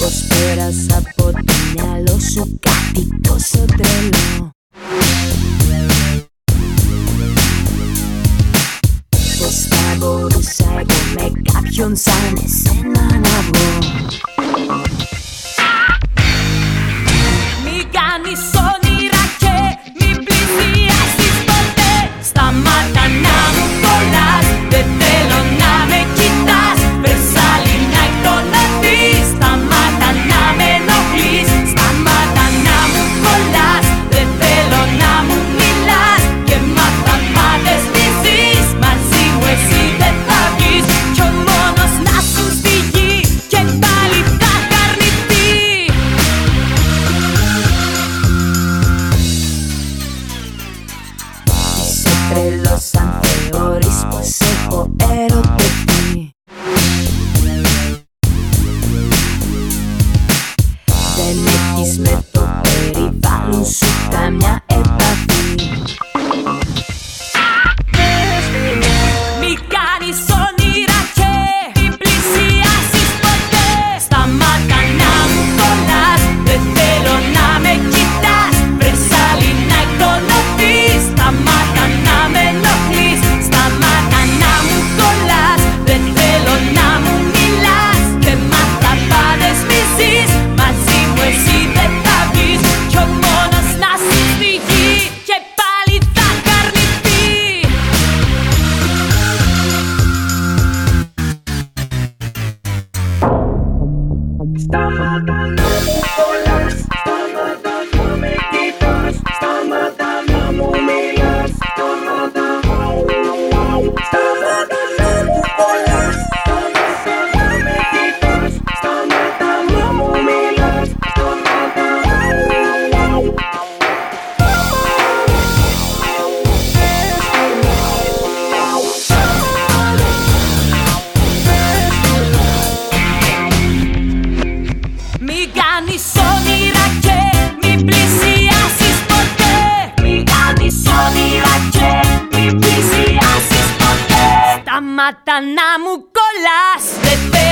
Ospera, zapotina, los sucati, coso trelo John Sánchez en Managua. passante ho risposto o ero per te Demek ismet σταμάτα να μου κολλάς.